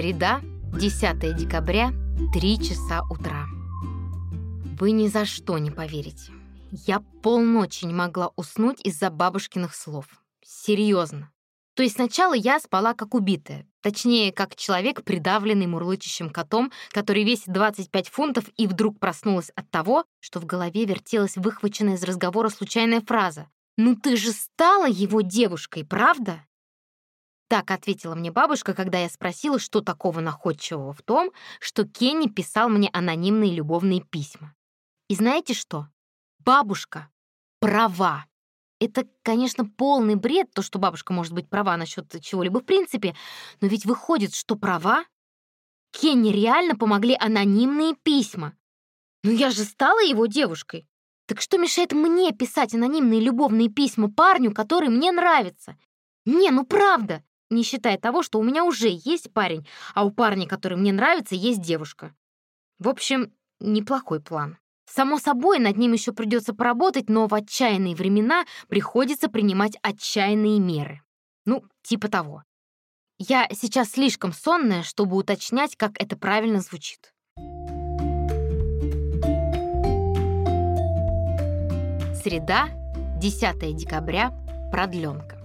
Среда, 10 декабря, 3 часа утра. Вы ни за что не поверите. Я полночи не могла уснуть из-за бабушкиных слов. Серьезно. То есть сначала я спала как убитая. Точнее, как человек, придавленный мурлычащим котом, который весит 25 фунтов и вдруг проснулась от того, что в голове вертелась выхваченная из разговора случайная фраза. «Ну ты же стала его девушкой, правда?» Так ответила мне бабушка, когда я спросила, что такого находчивого в том, что Кенни писал мне анонимные любовные письма. И знаете что? Бабушка права. Это, конечно, полный бред, то, что бабушка может быть права насчет чего-либо в принципе, но ведь выходит, что права. Кенни реально помогли анонимные письма. Ну я же стала его девушкой. Так что мешает мне писать анонимные любовные письма парню, который мне нравится? Не, ну правда не считая того, что у меня уже есть парень, а у парня, который мне нравится, есть девушка. В общем, неплохой план. Само собой, над ним еще придется поработать, но в отчаянные времена приходится принимать отчаянные меры. Ну, типа того. Я сейчас слишком сонная, чтобы уточнять, как это правильно звучит. Среда, 10 декабря, продленка.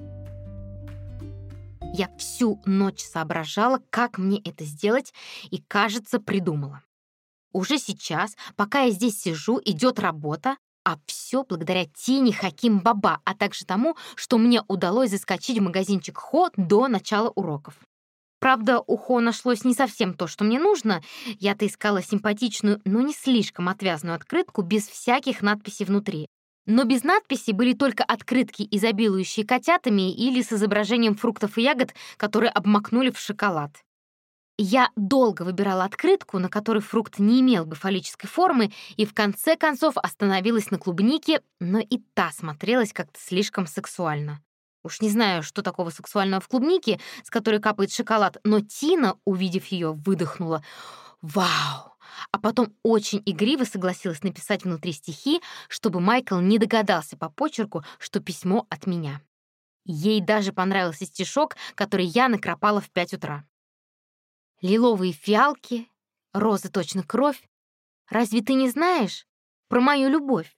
Я всю ночь соображала, как мне это сделать, и, кажется, придумала. Уже сейчас, пока я здесь сижу, идет работа, а все благодаря Тине Хаким Баба, а также тому, что мне удалось заскочить в магазинчик Хо до начала уроков. Правда, у Хо нашлось не совсем то, что мне нужно. Я-то искала симпатичную, но не слишком отвязную открытку без всяких надписей внутри. Но без надписи были только открытки, изобилующие котятами или с изображением фруктов и ягод, которые обмакнули в шоколад. Я долго выбирала открытку, на которой фрукт не имел бы фаллической формы, и в конце концов остановилась на клубнике, но и та смотрелась как-то слишком сексуально. Уж не знаю, что такого сексуального в клубнике, с которой капает шоколад, но Тина, увидев ее, выдохнула. «Вау! А потом очень игриво согласилась написать внутри стихи, чтобы Майкл не догадался по почерку, что письмо от меня. Ей даже понравился стишок, который я накропала в пять утра. «Лиловые фиалки, розы точно кровь. Разве ты не знаешь про мою любовь?»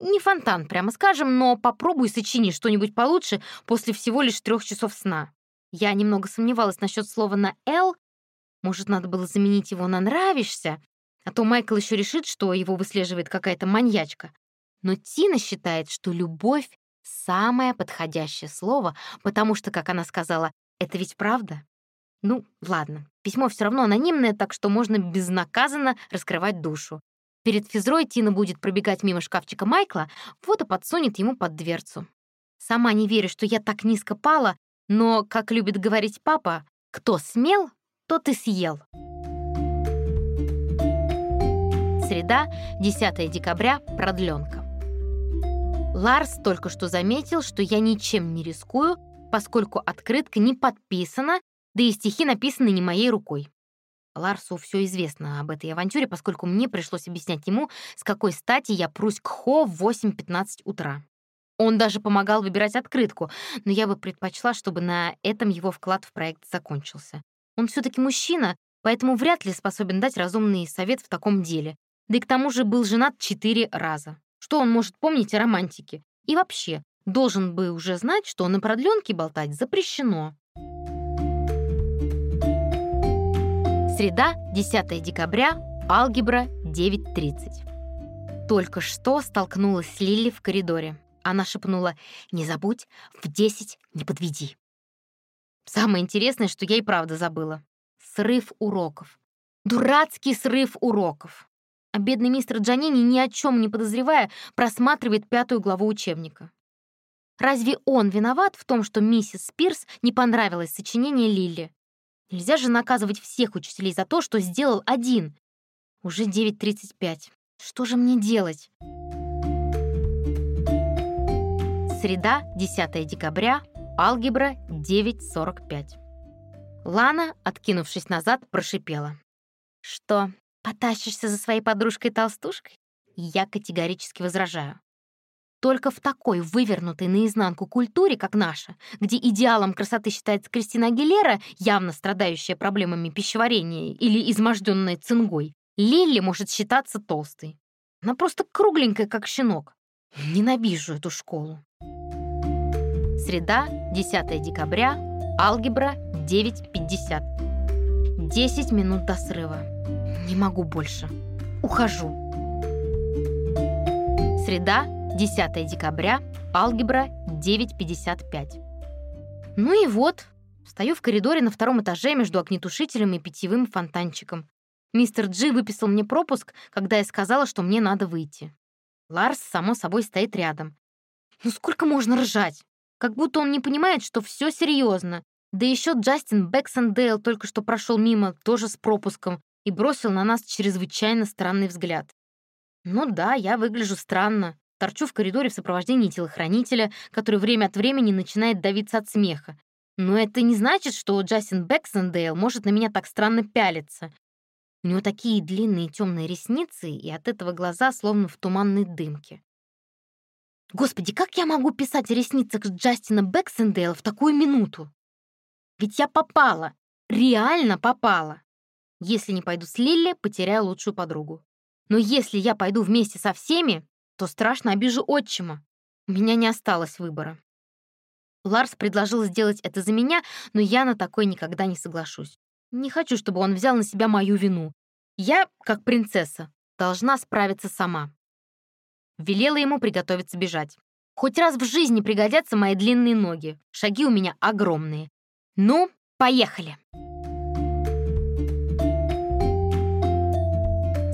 Не фонтан, прямо скажем, но попробуй сочини что-нибудь получше после всего лишь трех часов сна. Я немного сомневалась насчет слова на «л», может, надо было заменить его на «нравишься», а то Майкл еще решит, что его выслеживает какая-то маньячка. Но Тина считает, что любовь — самое подходящее слово, потому что, как она сказала, это ведь правда. Ну, ладно, письмо все равно анонимное, так что можно безнаказанно раскрывать душу. Перед физрой Тина будет пробегать мимо шкафчика Майкла, вот и подсунет ему под дверцу. Сама не верю, что я так низко пала, но, как любит говорить папа, кто смел, то ты съел. Среда, 10 декабря, продленка. Ларс только что заметил, что я ничем не рискую, поскольку открытка не подписана, да и стихи написаны не моей рукой. Ларсу все известно об этой авантюре, поскольку мне пришлось объяснять ему, с какой стати я прусь к Хо в 8.15 утра. Он даже помогал выбирать открытку, но я бы предпочла, чтобы на этом его вклад в проект закончился. Он все таки мужчина, поэтому вряд ли способен дать разумный совет в таком деле. Да и к тому же был женат четыре раза. Что он может помнить о романтике? И вообще, должен бы уже знать, что на продленке болтать запрещено. Среда, 10 декабря, алгебра 9.30. Только что столкнулась с Лили в коридоре. Она шепнула «Не забудь, в 10 не подведи». Самое интересное, что я и правда забыла. Срыв уроков. Дурацкий срыв уроков. А бедный мистер Джанини, ни о чем не подозревая, просматривает пятую главу учебника. Разве он виноват в том, что миссис Спирс не понравилось сочинение Лили? Нельзя же наказывать всех учителей за то, что сделал один. Уже 9.35. Что же мне делать? Среда, 10 декабря, Алгебра 9.45. Лана, откинувшись назад, прошипела. «Что, потащишься за своей подружкой-толстушкой?» Я категорически возражаю. только в такой вывернутой наизнанку культуре, как наша, где идеалом красоты считается Кристина Агилера, явно страдающая проблемами пищеварения или изможденная цингой, Лилли может считаться толстой. Она просто кругленькая, как щенок. Ненавижу эту школу. Среда, 10 декабря, алгебра, 9.50. 10 минут до срыва. Не могу больше. Ухожу. Среда, 10 декабря, алгебра, 9.55. Ну и вот, стою в коридоре на втором этаже между огнетушителем и питьевым фонтанчиком. Мистер Джи выписал мне пропуск, когда я сказала, что мне надо выйти. Ларс, само собой, стоит рядом. Ну сколько можно ржать? Как будто он не понимает, что все серьезно. Да еще Джастин Бэксендейл только что прошел мимо, тоже с пропуском, и бросил на нас чрезвычайно странный взгляд. Ну да, я выгляжу странно. Торчу в коридоре в сопровождении телохранителя, который время от времени начинает давиться от смеха. Но это не значит, что Джастин Бэксендейл может на меня так странно пялиться. У него такие длинные темные ресницы, и от этого глаза словно в туманной дымке. Господи, как я могу писать о ресницах Джастина Бэксендейла в такую минуту? Ведь я попала, реально попала. Если не пойду с Лилли, потеряю лучшую подругу. Но если я пойду вместе со всеми, то страшно обижу отчима. У меня не осталось выбора. Ларс предложил сделать это за меня, но я на такой никогда не соглашусь. Не хочу, чтобы он взял на себя мою вину. Я, как принцесса, должна справиться сама. Велела ему приготовиться бежать. Хоть раз в жизни пригодятся мои длинные ноги. Шаги у меня огромные. Ну, поехали.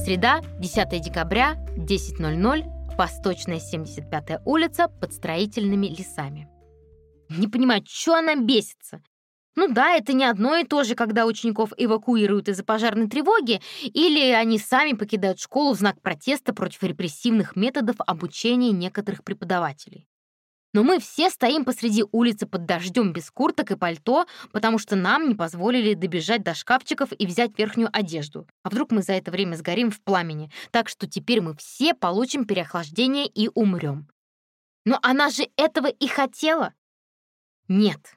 Среда, 10 декабря, 10.00, Восточная 75-я улица под строительными лесами. Не понимаю, что она бесится? Ну да, это не одно и то же, когда учеников эвакуируют из-за пожарной тревоги, или они сами покидают школу в знак протеста против репрессивных методов обучения некоторых преподавателей. Но мы все стоим посреди улицы под дождем без курток и пальто, потому что нам не позволили добежать до шкафчиков и взять верхнюю одежду. А вдруг мы за это время сгорим в пламени? Так что теперь мы все получим переохлаждение и умрем. Но она же этого и хотела. Нет,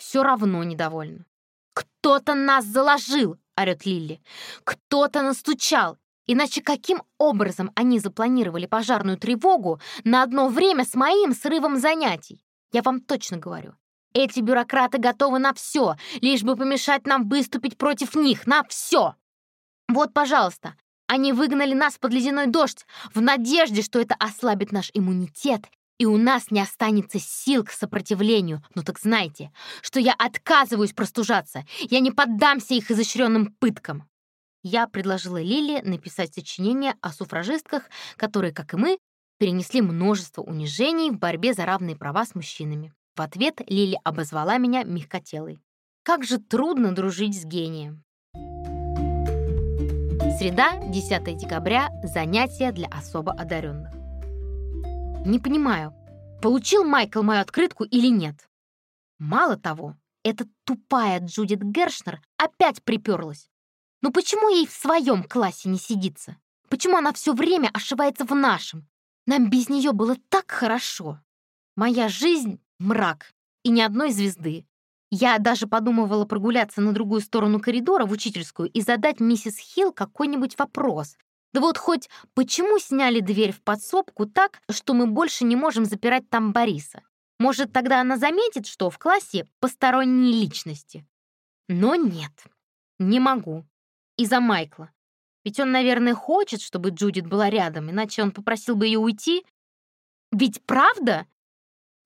все равно недовольна. «Кто-то нас заложил!» — орёт Лилли. «Кто-то настучал! Иначе каким образом они запланировали пожарную тревогу на одно время с моим срывом занятий? Я вам точно говорю. Эти бюрократы готовы на все, лишь бы помешать нам выступить против них, на все. Вот, пожалуйста, они выгнали нас под ледяной дождь в надежде, что это ослабит наш иммунитет и у нас не останется сил к сопротивлению. Ну так знайте, что я отказываюсь простужаться. Я не поддамся их изощренным пыткам. Я предложила Лиле написать сочинение о суфражистках, которые, как и мы, перенесли множество унижений в борьбе за равные права с мужчинами. В ответ Лили обозвала меня мягкотелой. Как же трудно дружить с гением. Среда, 10 декабря, занятия для особо одаренных. Не понимаю, получил Майкл мою открытку или нет. Мало того, эта тупая Джудит Гершнер опять приперлась. Ну почему ей в своем классе не сидится? Почему она все время ошибается в нашем? Нам без нее было так хорошо. Моя жизнь — мрак, и ни одной звезды. Я даже подумывала прогуляться на другую сторону коридора в учительскую и задать миссис Хилл какой-нибудь вопрос, да вот хоть почему сняли дверь в подсобку так, что мы больше не можем запирать там Бориса? Может, тогда она заметит, что в классе посторонние личности? Но нет, не могу. Из-за Майкла. Ведь он, наверное, хочет, чтобы Джудит была рядом, иначе он попросил бы ее уйти. Ведь правда?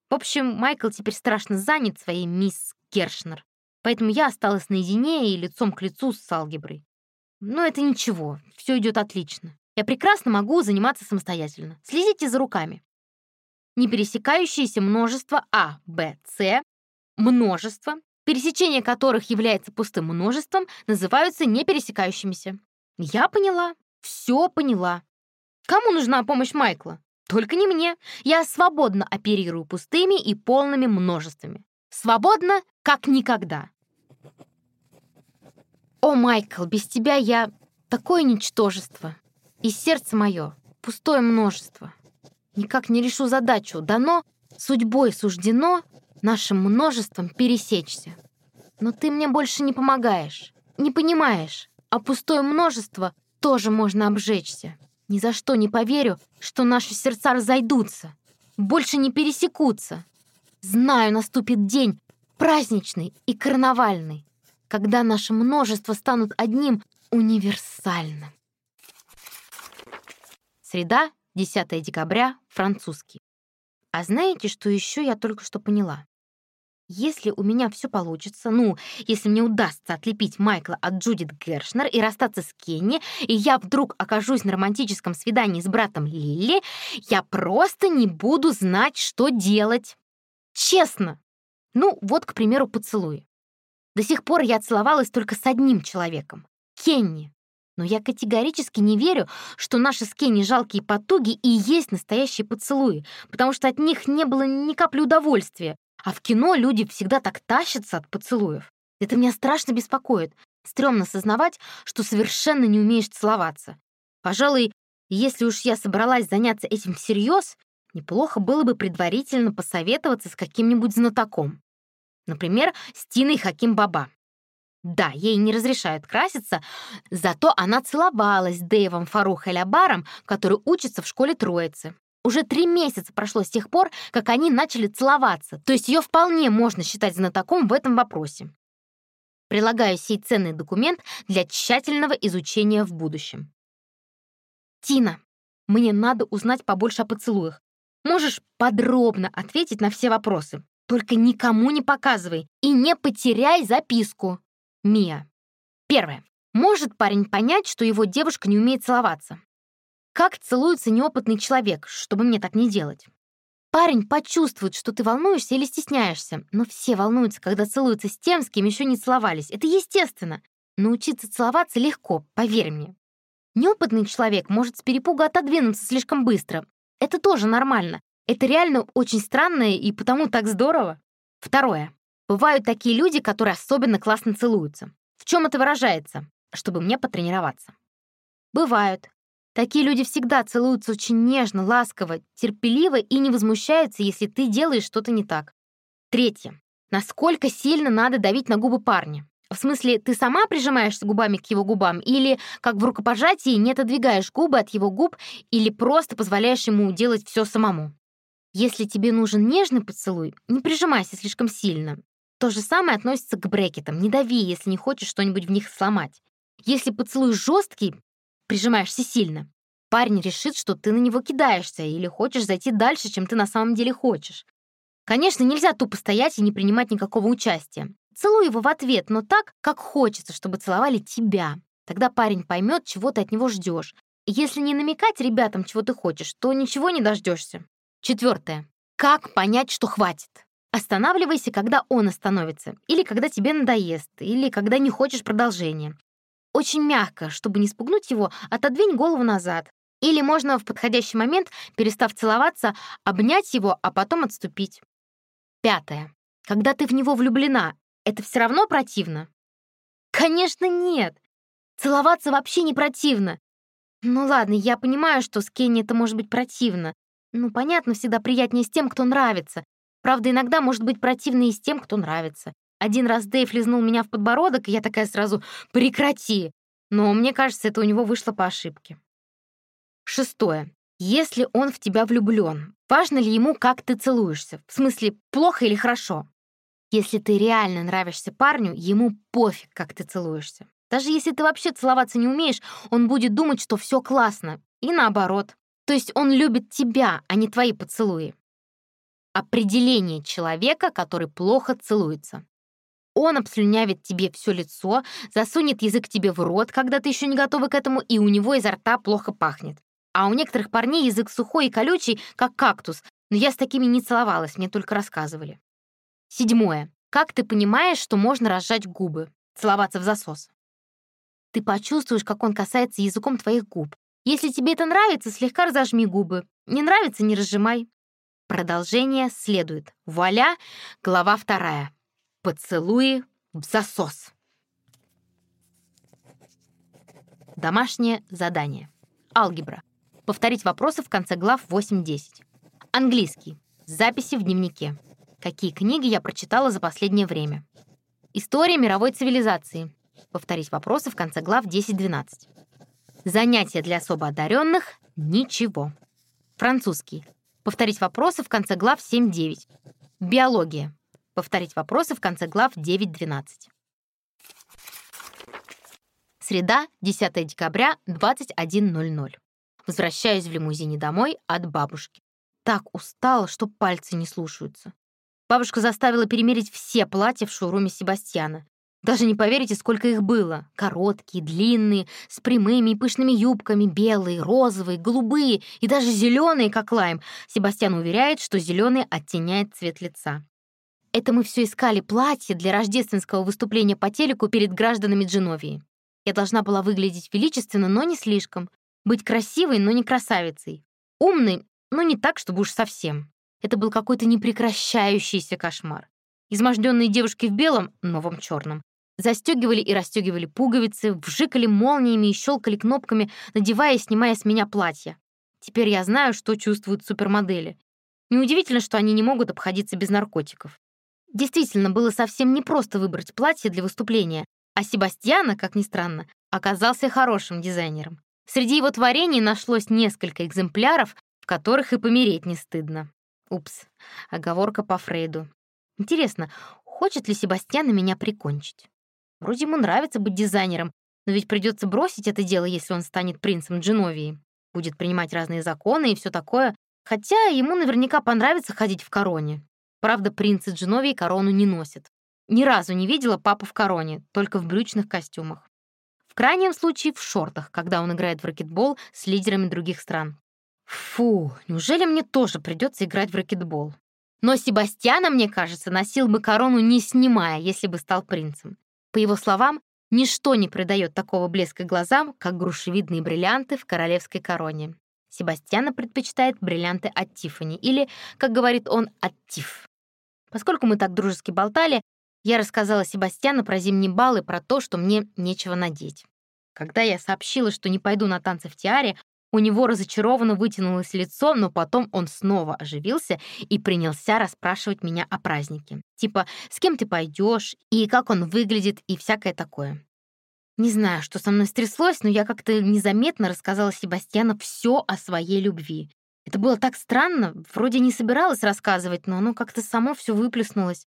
В общем, Майкл теперь страшно занят своей мисс Кершнер, поэтому я осталась наедине и лицом к лицу с алгеброй. Но это ничего, все идет отлично. Я прекрасно могу заниматься самостоятельно. Следите за руками. Непересекающиеся множество А, Б, С, множество, пересечение которых является пустым множеством, называются непересекающимися. Я поняла, все поняла. Кому нужна помощь Майкла? Только не мне. Я свободно оперирую пустыми и полными множествами. Свободно, как никогда. «О, Майкл, без тебя я такое ничтожество, и сердце мое пустое множество». Никак не решу задачу. Дано, судьбой суждено нашим множеством пересечься. Но ты мне больше не помогаешь, не понимаешь, а пустое множество тоже можно обжечься. Ни за что не поверю, что наши сердца разойдутся, больше не пересекутся. Знаю, наступит день праздничный и карнавальный, когда наше множество станут одним универсальным. Среда, 10 декабря, французский. А знаете, что еще я только что поняла? Если у меня все получится, ну, если мне удастся отлепить Майкла от Джудит Гершнер и расстаться с Кенни, и я вдруг окажусь на романтическом свидании с братом Лили, я просто не буду знать, что делать. Честно. Ну, вот, к примеру, поцелуй. До сих пор я целовалась только с одним человеком — Кенни. Но я категорически не верю, что наши с Кенни жалкие потуги и есть настоящие поцелуи, потому что от них не было ни капли удовольствия. А в кино люди всегда так тащатся от поцелуев. Это меня страшно беспокоит. Стремно сознавать, что совершенно не умеешь целоваться. Пожалуй, если уж я собралась заняться этим всерьез, неплохо было бы предварительно посоветоваться с каким-нибудь знатоком. Например, с Тиной Хаким Баба. Да, ей не разрешают краситься, зато она целовалась с Дэйвом Фарух Элябаром, который учится в школе Троицы. Уже три месяца прошло с тех пор, как они начали целоваться, то есть ее вполне можно считать знатоком в этом вопросе. Прилагаю сей ценный документ для тщательного изучения в будущем. Тина, мне надо узнать побольше о поцелуях. Можешь подробно ответить на все вопросы. Только никому не показывай и не потеряй записку. Мия. Первое. Может парень понять, что его девушка не умеет целоваться? Как целуется неопытный человек, чтобы мне так не делать? Парень почувствует, что ты волнуешься или стесняешься, но все волнуются, когда целуются с тем, с кем еще не целовались. Это естественно. Научиться целоваться легко, поверь мне. Неопытный человек может с перепуга отодвинуться слишком быстро. Это тоже нормально. Это реально очень странно и потому так здорово. Второе. Бывают такие люди, которые особенно классно целуются. В чем это выражается? Чтобы мне потренироваться. Бывают. Такие люди всегда целуются очень нежно, ласково, терпеливо и не возмущаются, если ты делаешь что-то не так. Третье. Насколько сильно надо давить на губы парня? В смысле, ты сама прижимаешься губами к его губам или, как в рукопожатии, не отодвигаешь губы от его губ или просто позволяешь ему делать все самому? Если тебе нужен нежный поцелуй, не прижимайся слишком сильно. То же самое относится к брекетам. Не дави, если не хочешь что-нибудь в них сломать. Если поцелуй жесткий, прижимаешься сильно, парень решит, что ты на него кидаешься или хочешь зайти дальше, чем ты на самом деле хочешь. Конечно, нельзя тупо стоять и не принимать никакого участия. Целуй его в ответ, но так, как хочется, чтобы целовали тебя. Тогда парень поймет, чего ты от него ждешь. Если не намекать ребятам, чего ты хочешь, то ничего не дождешься. Четвертое. Как понять, что хватит? Останавливайся, когда он остановится, или когда тебе надоест, или когда не хочешь продолжения. Очень мягко, чтобы не спугнуть его, отодвинь голову назад. Или можно в подходящий момент, перестав целоваться, обнять его, а потом отступить. Пятое. Когда ты в него влюблена, это все равно противно? Конечно, нет. Целоваться вообще не противно. Ну ладно, я понимаю, что с Кенни это может быть противно. Ну, понятно, всегда приятнее с тем, кто нравится. Правда, иногда может быть противно и с тем, кто нравится. Один раз Дэйв лизнул меня в подбородок, и я такая сразу «прекрати!» Но мне кажется, это у него вышло по ошибке. Шестое. Если он в тебя влюблен, важно ли ему, как ты целуешься? В смысле, плохо или хорошо? Если ты реально нравишься парню, ему пофиг, как ты целуешься. Даже если ты вообще целоваться не умеешь, он будет думать, что все классно. И наоборот. То есть он любит тебя, а не твои поцелуи. Определение человека, который плохо целуется. Он обслюнявит тебе все лицо, засунет язык тебе в рот, когда ты еще не готова к этому, и у него изо рта плохо пахнет. А у некоторых парней язык сухой и колючий, как кактус, но я с такими не целовалась, мне только рассказывали. Седьмое. Как ты понимаешь, что можно разжать губы? Целоваться в засос. Ты почувствуешь, как он касается языком твоих губ. Если тебе это нравится, слегка разожми губы. Не нравится — не разжимай. Продолжение следует. Вуаля, глава вторая. Поцелуи в засос. Домашнее задание. Алгебра. Повторить вопросы в конце глав 8-10. Английский. Записи в дневнике. Какие книги я прочитала за последнее время. История мировой цивилизации. Повторить вопросы в конце глав 10-12. Занятия для особо одаренных — ничего. Французский. Повторить вопросы в конце глав 7-9. Биология. Повторить вопросы в конце глав 9-12. Среда, 10 декабря, 21.00. Возвращаюсь в лимузине домой от бабушки. Так устала, что пальцы не слушаются. Бабушка заставила перемерить все платья в шоуруме Себастьяна. Даже не поверите, сколько их было. Короткие, длинные, с прямыми и пышными юбками, белые, розовые, голубые и даже зеленые, как лайм. Себастьян уверяет, что зеленый оттеняет цвет лица. Это мы все искали платье для рождественского выступления по телеку перед гражданами Дженовии. Я должна была выглядеть величественно, но не слишком. Быть красивой, но не красавицей. Умной, но не так, чтобы уж совсем. Это был какой-то непрекращающийся кошмар. Изможденные девушки в белом, новом черном, Застегивали и расстегивали пуговицы, вжикали молниями и щелкали кнопками, надевая и снимая с меня платья. Теперь я знаю, что чувствуют супермодели. Неудивительно, что они не могут обходиться без наркотиков. Действительно, было совсем непросто выбрать платье для выступления, а Себастьяна, как ни странно, оказался хорошим дизайнером. Среди его творений нашлось несколько экземпляров, в которых и помереть не стыдно. Упс, оговорка по Фрейду. Интересно, хочет ли Себастьян меня прикончить? Вроде ему нравится быть дизайнером, но ведь придется бросить это дело, если он станет принцем Дженовии. Будет принимать разные законы и все такое. Хотя ему наверняка понравится ходить в короне. Правда, принцы Дженовии корону не носят. Ни разу не видела папу в короне, только в брючных костюмах. В крайнем случае в шортах, когда он играет в ракетбол с лидерами других стран. Фу, неужели мне тоже придется играть в ракетбол? Но Себастьяна, мне кажется, носил бы корону не снимая, если бы стал принцем. По его словам, ничто не придает такого блеска глазам, как грушевидные бриллианты в королевской короне. Себастьяна предпочитает бриллианты от Тиффани или, как говорит он, от Тиф. Поскольку мы так дружески болтали, я рассказала Себастьяну про зимний бал про то, что мне нечего надеть. Когда я сообщила, что не пойду на танцы в Тиаре, у него разочарованно вытянулось лицо, но потом он снова оживился и принялся расспрашивать меня о празднике. Типа, с кем ты пойдешь, и как он выглядит, и всякое такое. Не знаю, что со мной стряслось, но я как-то незаметно рассказала Себастьяну все о своей любви. Это было так странно, вроде не собиралась рассказывать, но оно как-то само все выплеснулось.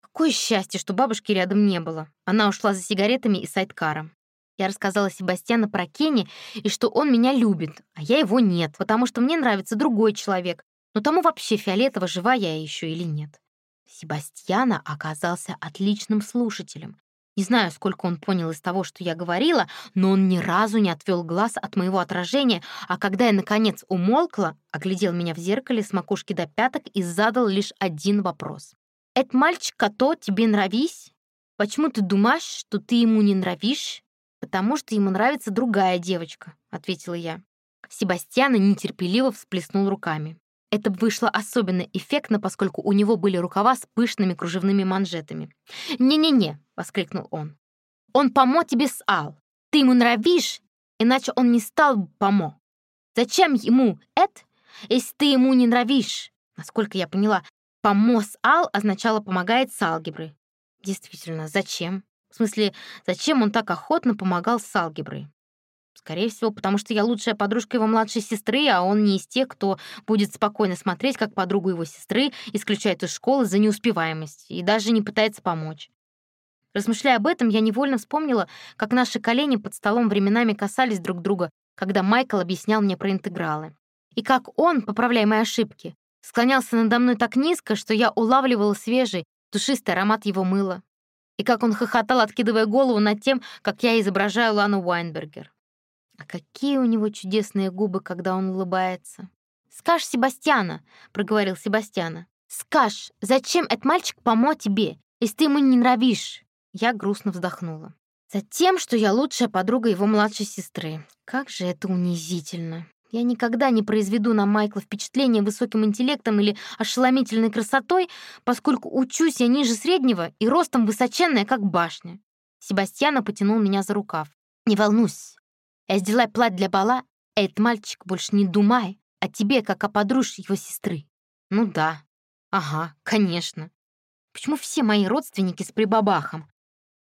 Какое счастье, что бабушки рядом не было. Она ушла за сигаретами и сайдкаром. Я рассказала Себастьяну про Кенни и что он меня любит, а я его нет, потому что мне нравится другой человек. Но тому вообще фиолетово, жива я еще или нет. Себастьяна оказался отличным слушателем. Не знаю, сколько он понял из того, что я говорила, но он ни разу не отвел глаз от моего отражения, а когда я, наконец, умолкла, оглядел меня в зеркале с макушки до пяток и задал лишь один вопрос. «Это мальчик, кото тебе нравись? Почему ты думаешь, что ты ему не нравишь?» «Потому что ему нравится другая девочка», — ответила я. Себастьян нетерпеливо всплеснул руками. Это вышло особенно эффектно, поскольку у него были рукава с пышными кружевными манжетами. «Не-не-не», — воскликнул он. «Он помо тебе с Ал. Ты ему нравишь, иначе он не стал бы помо. Зачем ему это, если ты ему не нравишь?» Насколько я поняла, «помо с Ал» означало «помогает с алгеброй». Действительно, зачем? В смысле, зачем он так охотно помогал с алгеброй? Скорее всего, потому что я лучшая подружка его младшей сестры, а он не из тех, кто будет спокойно смотреть, как подругу его сестры исключают из школы за неуспеваемость и даже не пытается помочь. Размышляя об этом, я невольно вспомнила, как наши колени под столом временами касались друг друга, когда Майкл объяснял мне про интегралы. И как он, поправляя мои ошибки, склонялся надо мной так низко, что я улавливала свежий, душистый аромат его мыла, и как он хохотал, откидывая голову над тем, как я изображаю Лану Уайнбергер. А какие у него чудесные губы, когда он улыбается. «Скажь Себастьяна», — проговорил Себастьяна. «Скажь, зачем этот мальчик помо тебе, если ты ему не нравишь?» Я грустно вздохнула. «Затем, что я лучшая подруга его младшей сестры. Как же это унизительно!» Я никогда не произведу на Майкла впечатление высоким интеллектом или ошеломительной красотой, поскольку учусь я ниже среднего и ростом высоченная, как башня. Себастьяна потянул меня за рукав. «Не волнуйся. Я сделаю платье для бала, этот мальчик больше не думай о тебе, как о подружке его сестры. Ну да. Ага, конечно. Почему все мои родственники с прибабахом?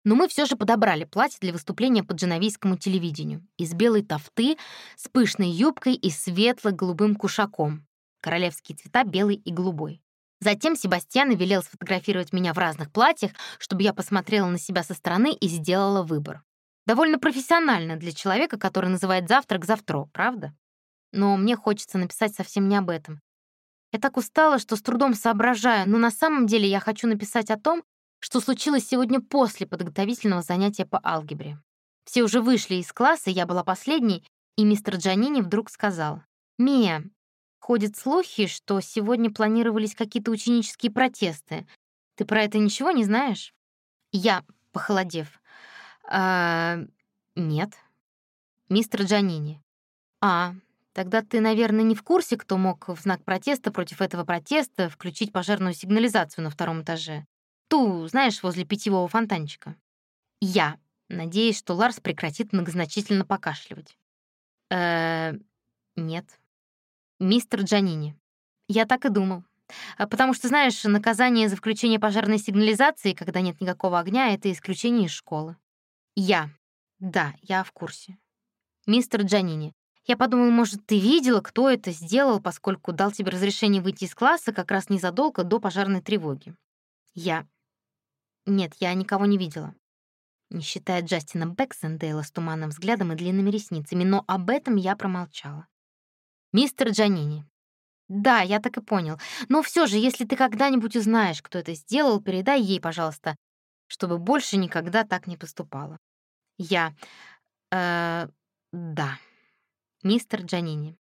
Но мы все же подобрали платье для выступления по дженовийскому телевидению из белой тофты с пышной юбкой и светло-голубым кушаком. Королевские цвета белый и голубой. Затем Себастьян велел сфотографировать меня в разных платьях, чтобы я посмотрела на себя со стороны и сделала выбор. Довольно профессионально для человека, который называет завтрак завтра, правда? Но мне хочется написать совсем не об этом. Я так устала, что с трудом соображаю, но на самом деле я хочу написать о том, что случилось сегодня после подготовительного занятия по алгебре. Все уже вышли из класса, я была последней, и мистер Джанини вдруг сказал, «Мия, ходят слухи, что сегодня планировались какие-то ученические протесты. Ты про это ничего не знаешь?» Я, похолодев, «А, нет». Мистер Джанини, «А, тогда ты, наверное, не в курсе, кто мог в знак протеста против этого протеста включить пожарную сигнализацию на втором этаже. Ту, знаешь, возле питьевого фонтанчика. Я надеюсь, что Ларс прекратит многозначительно покашливать. Э, нет. Мистер Джанини. Я так и думал. А потому что, знаешь, наказание за включение пожарной сигнализации, когда нет никакого огня, это исключение из школы. Я. Да, я в курсе. Мистер Джанини. Я подумал, может, ты видела, кто это сделал, поскольку дал тебе разрешение выйти из класса как раз незадолго до пожарной тревоги. Я. Нет, я никого не видела. Не считая Джастина Бэксендейла с туманным взглядом и длинными ресницами, но об этом я промолчала. Мистер Джанини. Да, я так и понял. Но все же, если ты когда-нибудь узнаешь, кто это сделал, передай ей, пожалуйста, чтобы больше никогда так не поступала. Я. Э, да. Мистер Джанини.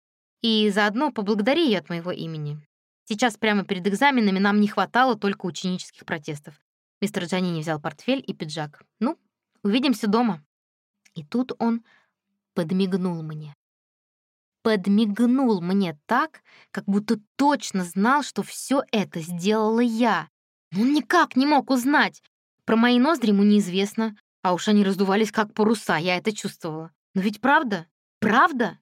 И заодно поблагодари ее от моего имени. Сейчас прямо перед экзаменами нам не хватало только ученических протестов. Мистер Джанини взял портфель и пиджак. «Ну, увидимся дома». И тут он подмигнул мне. Подмигнул мне так, как будто точно знал, что все это сделала я. Но он никак не мог узнать. Про мои ноздри ему неизвестно, а уж они раздувались как паруса, я это чувствовала. Но ведь правда? Правда?